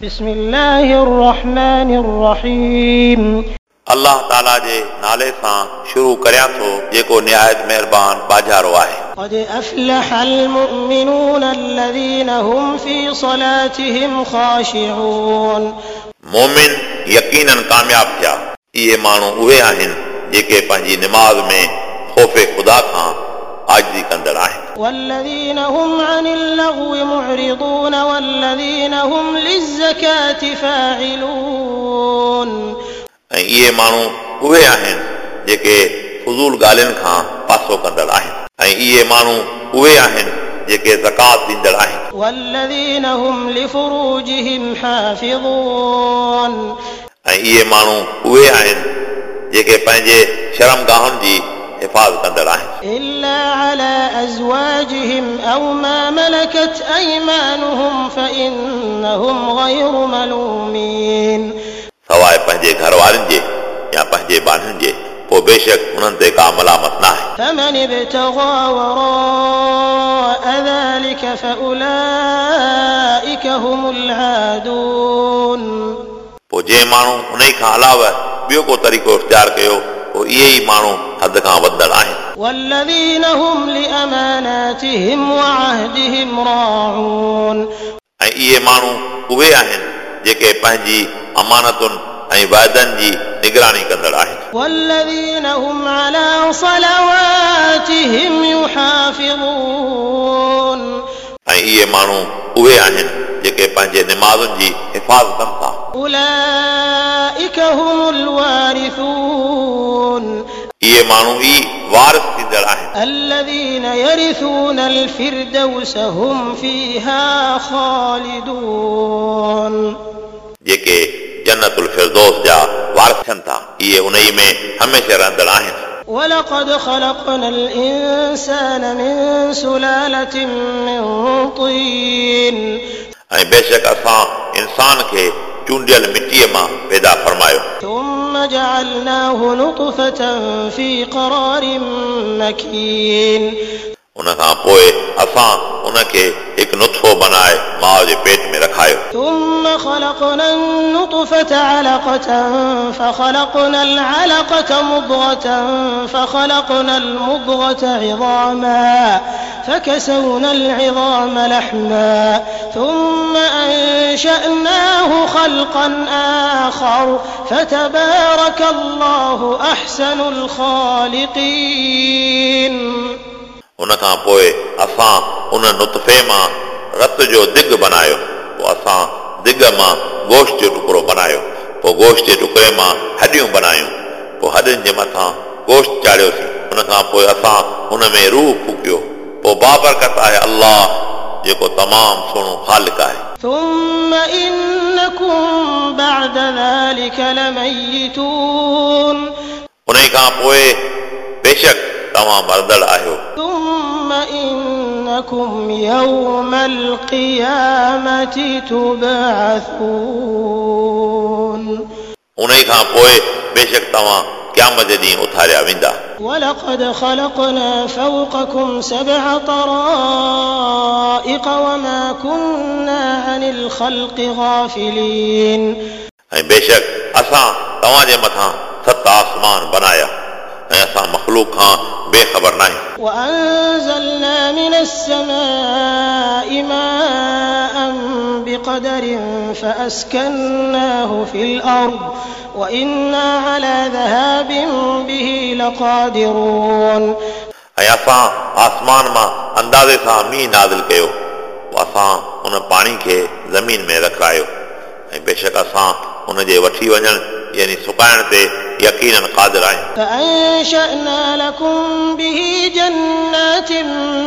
بسم الله الرحمن الرحيم अलाह ताला जे नाले सां शुरू करियां थो जेको निहायत महिरबान बाजारो आहे قد أفلح المؤمنون الذين هم في صلاتهم خاشعون मोमिन यकीनन कामयाब थिया इहे माण्हू उहे आहिनि जेके पंहिंजी निमाज़ में ख़ौफ़ ख़ुदा खां आजिज़ी कंदड़ आहिनि والذين هم عن اللغو معرضون والذين هم للزكاة فاعلون ऐं इहे माण्हू उहे आहिनि जेके फज़ूल ॻाल्हियुनि खां पासो कंदड़ आहिनि ऐं इहे माण्हू उहे आहिनि जेके ज़कात ॾींदड़ आहिनि والذين هم لفروجهم حافظون ऐं इहे माण्हू उहे आहिनि जेके पंहिंजे शर्मगाहुनि जी हिफ़ाज़त कंदड़ आहिनि إلا على أزواجهم أو ما ملكت أيمانهم فإنهم غير ملومين सवाइ पंहिंजे घर वारनि जे या पंहिंजे ॿारनि जे पोइ बेशक उन्हनि ते का मलामत न आहे فمن ابتغى وراء ذلك فأولئك هم العادون पोइ जंहिं माण्हू उन खां अलावा ॿियो को तरीक़ो इख़्तियार कयो पोइ इहे ई माण्हू हद खां वधंदड़ आहिनि والذين هم لأماناتهم وعهدهم راعون ऐं इहे माण्हू उहे आहिनि जेके पंहिंजी अमानतुनि ऐं वाइदनि जी निगरानी कंदड़ आहिनि والذين هم على صلواتهم يحافظون ऐं इहे माण्हू उहे आहिनि जेके पंहिंजे निमाज़ुनि जी हिफ़ाज़त कनि था أولئك هم الوارثون इहे माण्हू ई वारिस थींदड़ आहिनि الذين يرثون الفردوس هم فيها خالدون जेके जन्नतुल फिरदौस जा वारिस थियनि था इहे उन ई में हमेशह रहंदड़ आहिनि ولقد خلقنا الإنسان من سلالة من طين ऐं बेशक असां इंसान खे چونڈیل مٽيءَ ماں پیدا فرمايو ثم جعلناه نطفة في قرار مكين. ان کان پوءِ اسان ثم خلقنا النطفة علقة فخلقنا العلقة مضغة فخلقنا المضغة عظاما فكسونا العظام لحما ثم أنشأناه خلقا آخر فتبارك الله أحسن الخالقين उन खां पोइ असां उन नुत्फ़े मां रत जो दिग बनायो पोइ असां दिग मां गोश्त जो टुकड़ो बनायो पोइ गोश्त जे टुकड़े मां हॾियूं बनायूं पोइ हॾियुनि जे मथां गोश्त चाढ़ियोसीं उन खां पोइ असां उन में रूह फूकियो पोइ बाबरकत आहे अलाह जेको तमामु सुहिणो ख़ालिक आहे ثم إنكم بعد ذلك لميتون उन खां पोइ बेशक तव्हां मरदड़ आहियो ثم إنكم يوم القيامة تبعثون उन खां पोइ बेशक तव्हां क़यामत जे ॾींहुं उथारिया वेंदा ولقد خلقنا فوقكم سبع طرائق وما كنا عن الخلق غافلين ऐं बेशक असां तव्हांजे मथां सत आसमान बनाया ऐं असां मख़लूक खां बेख़बर न आहियूं وأنزلنا من السماء ماء بقدر فأسكناه في الأرض وإنا على ذهاب به لقادرون ऐं असां आसमान मां अंदाज़े सां मींहुं नाज़िल कयो पोइ असां उन पाणी खे ज़मीन में रखायो ऐं बेशक असां उन जे वठी वञण यानी सुकाइण ते यकीनन क़ादिर आहियूं فأنشأنا لكم به جنات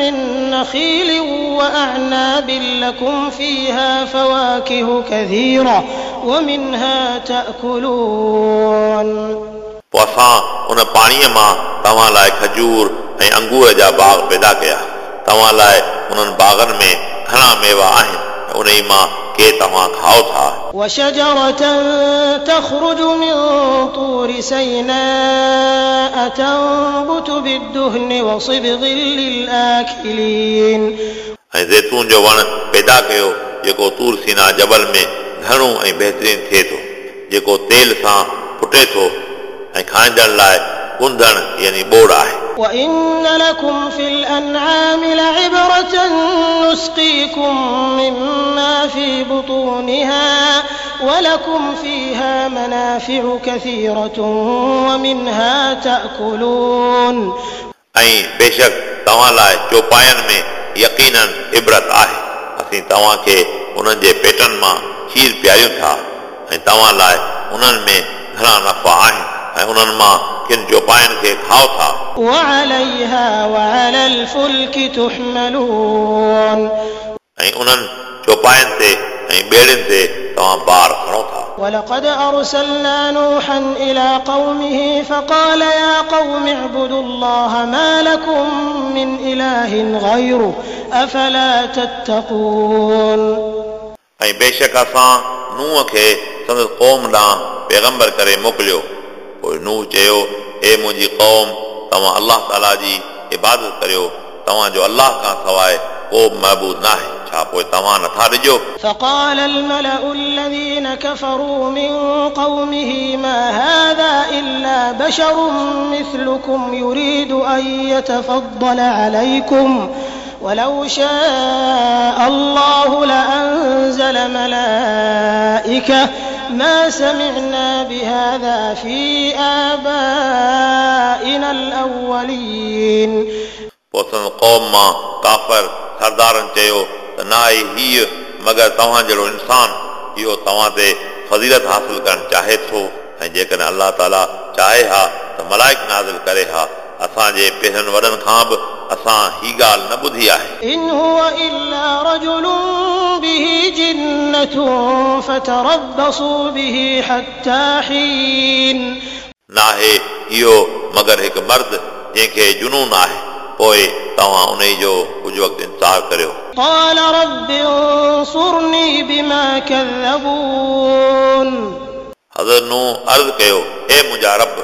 من نخيل وأعناب لكم فيها فواكه كثيرة ومنها تأكلون पोइ असां उन पाणीअ मां तव्हां लाइ खजूर ऐं अंगूर जा बाग पैदा कया तव्हां लाइ उन्हनि बागनि में घणा मेवा आहिनि ऐं उन ई मां के तव्हां खाओ था وشجرة تخرج من طور سيناء تنبت بالدهن وصبغ للآكلين ऐं ज़ैतून जो वण पैदा कयो जेको तूर सीना जबल में घणो ऐं बहितरीनु थिए थो जेको तेल सां फुटे थो ऐं खाइजण लाइ कुंदण यानी ॿोड़ आहे وإن لكم في الأنعام لعبرة نسقيكم مما في بطونها ولكم فيها منافع كثيرة ومنها تأكلون. أي بشك توالا چوپائن میں يقينا عبرت آهي. أسين تواں کي انهن جي پیٽن مان کھير پياريون ٿا ۽ تواں لاءِ انهن ۾ گھڻا نفع ऐं उन्हनि मां किन चौपाइनि खे खाओ था وعليها وعلى الفلك تحملون ऐं उन्हनि चौपाइनि ते ऐं ॿेड़ियुनि ते तव्हां बार खणो था ولقد أرسلنا نوحا إلى قومه فقال يا قوم اعبدوا الله ما لكم من إله غيره أفلا تتقون ऐं बेशक असां नूह खे संदसि क़ौम ॾांहुं पैगंबर करे मोकिलियो पोइ नूह चयो हे मुंहिंजी क़ौम तव्हां अलाह ताला जी इबादत करियो तव्हांजो अलाह खां सवाइ को बि महबूद न आहे छा पोइ तव्हां नथा ॾिजो فقال الملأ الذين كفروا من قومه ما هذا إلا بشر مثلكم يريد أن يتفضل عليكم ولو شاء الله لأنزل ملائكة ما سمعنا بهذا في آبائنا الأولين पोइ संदसि क़ौम मां काफ़र सरदारनि चयो त न आहे हीअ मगर तव्हां जहिड़ो इंसान इहो तव्हां ते फज़ीलत हासिल करणु चाहे थो ऐं जेकॾहिं अलाह ताला चाहे हा त मलाइक नाज़िल करे हा असांजे पहिरियनि वॾनि खां बि असां हीअ ॻाल्हि न ॿुधी आहे به جنة فتربصوا به حتى حين. ناهي يو مگر هڪ مرد جنهن جنون آهي پوءِ توهان ان جو ڪجهه وقت انتظار ڪريو قال رب انصرني بما كذبون حضرت نوح عرض ڪيو اي منهنجا رب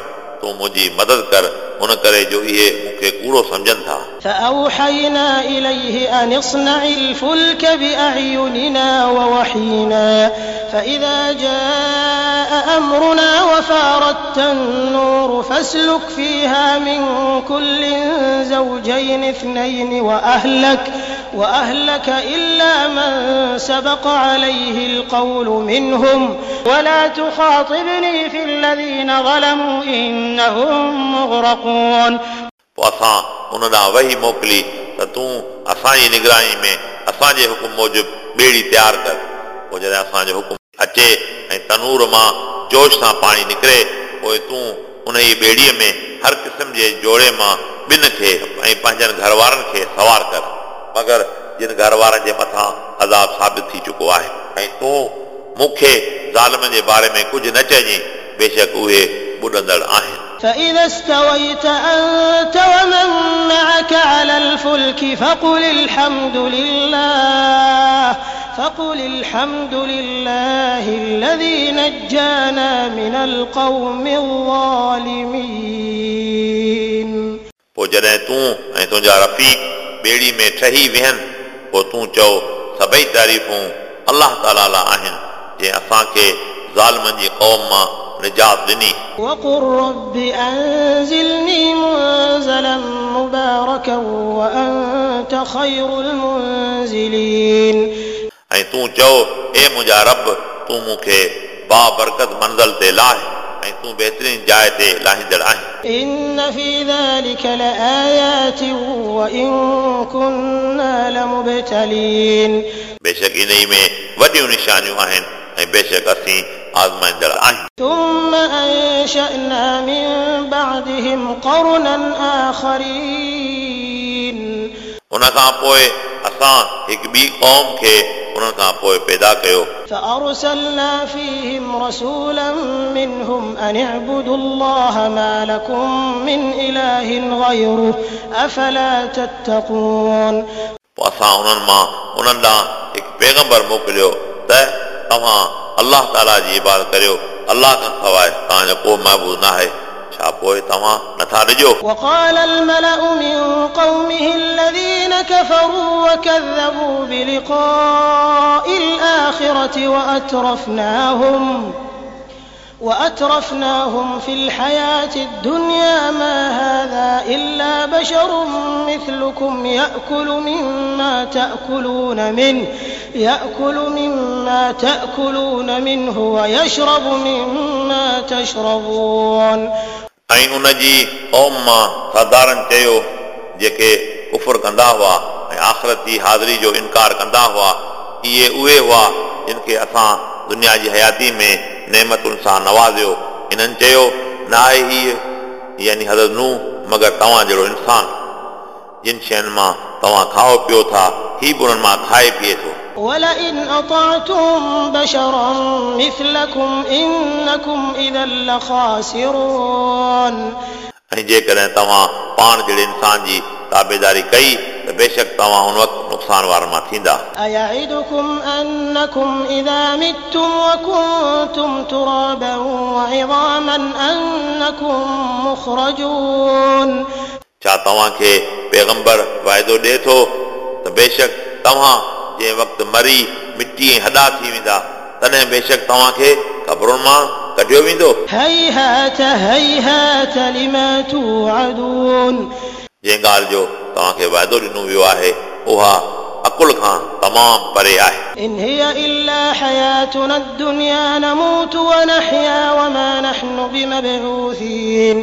تون منهنجي مدد ڪر ان ڪري جو اهي مونکي ڪوڙو سمجهن ٿا فأوحينا إليه أن اصنع الفلك بأعيننا ووحينا فإذا جاء أمرنا وفارت النور فاسلك فيها من كل زوجين اثنين وأهلك وأهلك إلا من سبق عليه القول منهم ولا تخاطبني في الذين ظلموا إنهم مغرقون پوءِ اسان ان ڏانهن وحي موڪلي ته تون اسان جي نگراني ۾ اسان جي حڪم موجب ٻيڙي تيار ڪر. پوءِ جڏهن اسان جو حڪم اچي ۽ تنور مان جوش سان پاڻي نڪري پوءِ تون ان ئي ٻيڙيءَ ۾ هر قسم جي جوڙي مان ٻن کي ۽ پنهنجن گهر وارن کي سوار ڪر. مگر جن گهر وارن جي مٿان عذاب ثابت ٿي چڪو آهي. ۽ تون مون کي ظالم جي باري ۾ ڪجهه نه چئجانءِ بيشڪ اهي ٻڏندڙ آهن فإذا استويت أنت ومن معك على الفلك فقل الحمد لله فقل الحمد لله الذي نجانا من القوم الظالمين पोइ जॾहिं तूं ऐं तुंहिंजा रफ़ीक ॿेड़ी में ठही वेहनि पोइ तूं चओ सभई तारीफ़ूं अलाह ताला लाइ आहिनि जंहिं असांखे ज़ालमनि जी क़ौम मां निजात ॾिनी وقل رب أنزلني منزلا مباركا وأنت خير المنزلين ऐं तूं चओ हे मुंहिंजा रब तूं मूंखे बाबरकत मंज़िल ते लाहे ऐं तूं बहितरीन जाइ ते लाहींदड़ आहीं إن في ذلك لآيات وإن كنا لمبتلين बेशक इन ई में वॾियूं निशानियूं आहिनि ऐं बेशक असीं آزمائندڙ آئیں ثم أنشأنا من بعدهم قرنا آخرين. انہا کہاں پوئے اسان ایک بھی قوم کے انهن کہاں پوئے پیدا کہو فأرسلنا فيهم رسولا منهم أن اعبدوا اللہ ما لکم من الہ غیر أفلا تتقون. اسان انهن ماں انہاں ڏانهن هڪ پیغمبر موڪليو ته توهان अलाह ताला जी इबादत करियो अलाह खां सवाइ तव्हांजो को महबूद न आहे छा पोइ तव्हां नथा ॾिजो وقال الملأ من قومه الذين كفروا وكذبوا بلقاء الآخرة وأترفناهم وأترفناهم في الحياة الدنيا ما هذا إلا بشر مثلكم يأكل مما تأكلون منه يأكل مما تأكلون منه ويشرب مما تشربون ऐं उन जी क़ौम मां सरदारनि चयो जेके कुफुर कंदा हुआ ऐं आख़िरत जी हाज़िरी जो इनकार कंदा हुआ इहे उहे हुआ जिन खे असां दुनिया जी हयाती में नेमतुनि सां नवाज़ियो इन्हनि चयो न आहे हीअ यानी हज़रत नू मगर तव्हां जहिड़ो इंसान जिन शयुनि मां तव्हां खाओ पियो था ही बि उन्हनि मां खाए पीए थो ولئن أطعتم بشرا مثلكم إنكم إذا لخاسرون ऐं जेकॾहिं तव्हां पाण जहिड़े इंसान जी ताबेदारी कई त बेशक तव्हां उन वक़्तु नुक़सान वारनि मां थींदा أيعدكم أنكم إذا متم وكنتم ترابا وعظاما أنكم مخرجون छा तव्हांखे पैगंबर वाइदो ॾिए थो त बेशक तव्हां जंहिं वक़्तु मरी मिटी ऐं हॾा थी वेंदा तॾहिं बेशक तव्हांखे ख़बरुनि मां कढियो वेंदो هيهات هيهات لما توعدون जंहिं ॻाल्हि जो तव्हांखे वाइदो ॾिनो वियो आहे उहा अकुल खां तमामु परे आहे إن هي إلا حياتنا الدنيا نموت ونحيا وما نحن بمبعوثين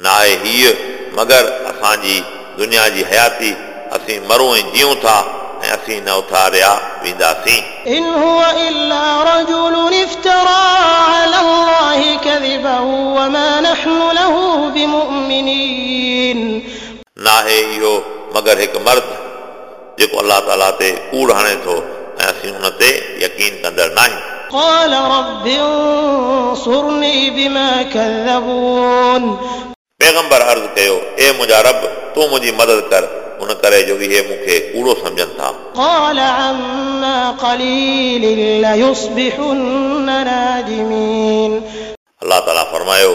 न आहे हीअ मगर असांजी दुनिया जी हयाती असीं मरूं ऐं जियूं था ऐं असीं न उथारिया वेंदासीं إن هو إلا رجل افترى على الله كذبا وما نحن له بمؤمنين न आहे इहो मगर हिकु मर्द जेको अलाह ताला ते कूड़ हणे थो ऐं असीं हुन ते यकीन कंदड़ न आहियूं قال رب انصرني بما كذبون पैगंबर अर्ज़ु कयो ए मुंहिंजा रब तूं मुंहिंजी मदद कर उन करे जो इहे मूंखे कूड़ो सम्झनि था قال عما قليل ليصبحن نادمين अलाह ताला फरमायो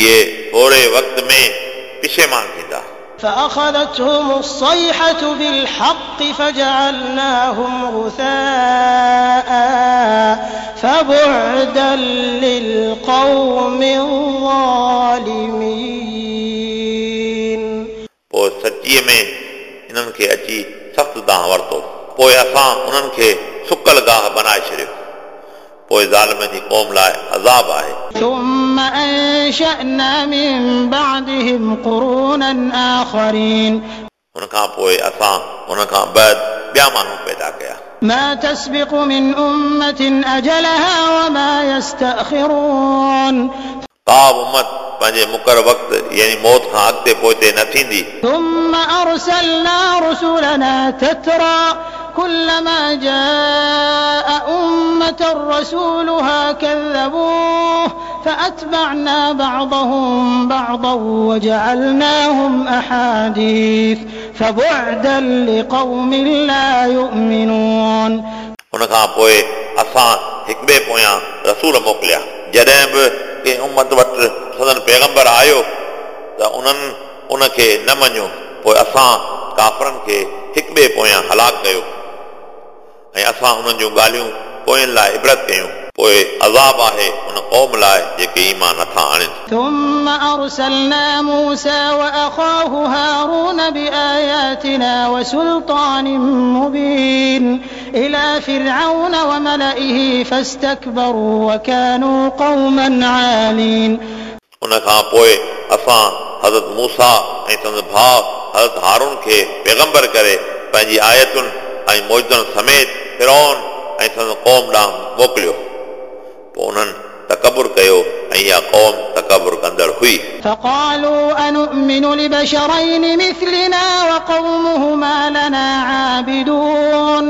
इहे थोरे वक़्त में पिशेमान थींदा فأخذتهم الصيحة بالحق فجعلناهم غثاء فبعدا للقوم الظالمين पोइ सचीअ में इन्हनि खे अची सख़्तु दांह वरितो पोइ असां उन्हनि खे सुकल गाह बनाए छॾियो पोइ ज़ालमनि जी क़ौम लाइ अज़ाब आहे ثم أنشأنا من بعدهم قرونا آخرين हुन खां पोइ असां हुन खां बैद ॿिया माण्हू पैदा कया ما تسبق من أمة أجلها وما يستأخرون का बि उमत पंहिंजे मुक़र वक़्तु यानी मौत खां अॻिते पोइते न थींदी ثم أرسلنا رسلنا تترى كلما جاء أمة رسولها كذبوه فأتبعنا بعضهم بعضا وجعلناهم أحاديث فبعدا لقوم لا يؤمنون हुन खां पोइ असां हिक ॿिए पोयां रसूल मोकिलिया जॾहिं बि कंहिं उमत वटि सदन पैगंबर आयो त उन्हनि उनखे न मञियो पोइ असां काफ़रनि खे हिक ॿिए पोयां हलाक कयो ऐं असां उन्हनि जूं ॻाल्हियूं पोयनि लाइ इबरत कयूं पोइ अज़ाब आहे उन क़ौम लाइ जेके ईमान नथा आणनि ثم أرسلنا موسى وأخاه هارون بآياتنا وسلطان مبين إلى فرعون وملئه فاستكبروا وكانوا قوما عالين उन खां पोइ असां हज़रत मूसा ऐं संदसि भाउ हज़रत हारून खे पैगंबर करे पंहिंजी आयतुनि ऐं मौजनि समेत फिरोन ऐं संदसि क़ौम ॾांहुं मोकिलियो पोइ उन्हनि तकबुर कयो ऐं इहा क़ौम तकबुर कंदड़ हुई فقالوا أنؤمن لبشرين مثلنا وقومهما لنا عابدون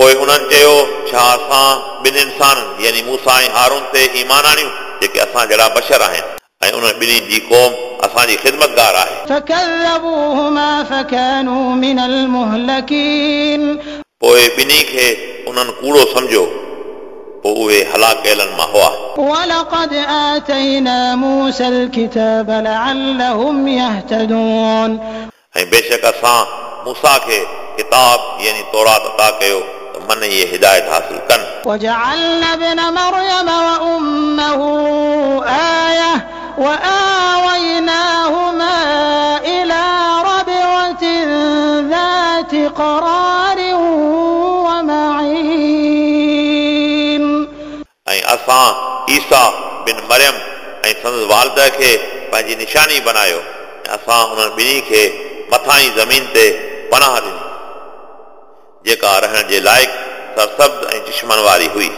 पोइ उन्हनि चयो छा असां ॿिनि इंसाननि यानी मूसा ऐं हारून ते ईमान आणियूं जेके असां जहिड़ा बशर आहिनि ऐं उन ॿिन्ही जी क़ौम असांजी ख़िदमतगार आहे فكذبوهما فكانوا من المهلكين पोइ ॿिन्ही खे उन्हनि कूड़ो सम्झो पोइ उहे हलाक कयलनि मां हुआ ولقد آتينا موسى الكتاب لعلهم يهتدون ऐं बेशक असां मूसा खे किताब यानी तौरात अता कयो त मन इहे हिदायत हासिल कनि وجعلنا ابن مريم وأمه آية وآويناهما إلى ربوة ذات قرار ومعين ऐं असां ईसा बिन मरियम ऐं संदसि वालद खे पंहिंजी निशानी बनायो ऐं असां उन्हनि ॿिन्ही खे मथां ई ज़मीन ते पनाह ॾिनी जेका रहण जे लाइक़ु सरसब्द ऐं चिश्मन वारी हुई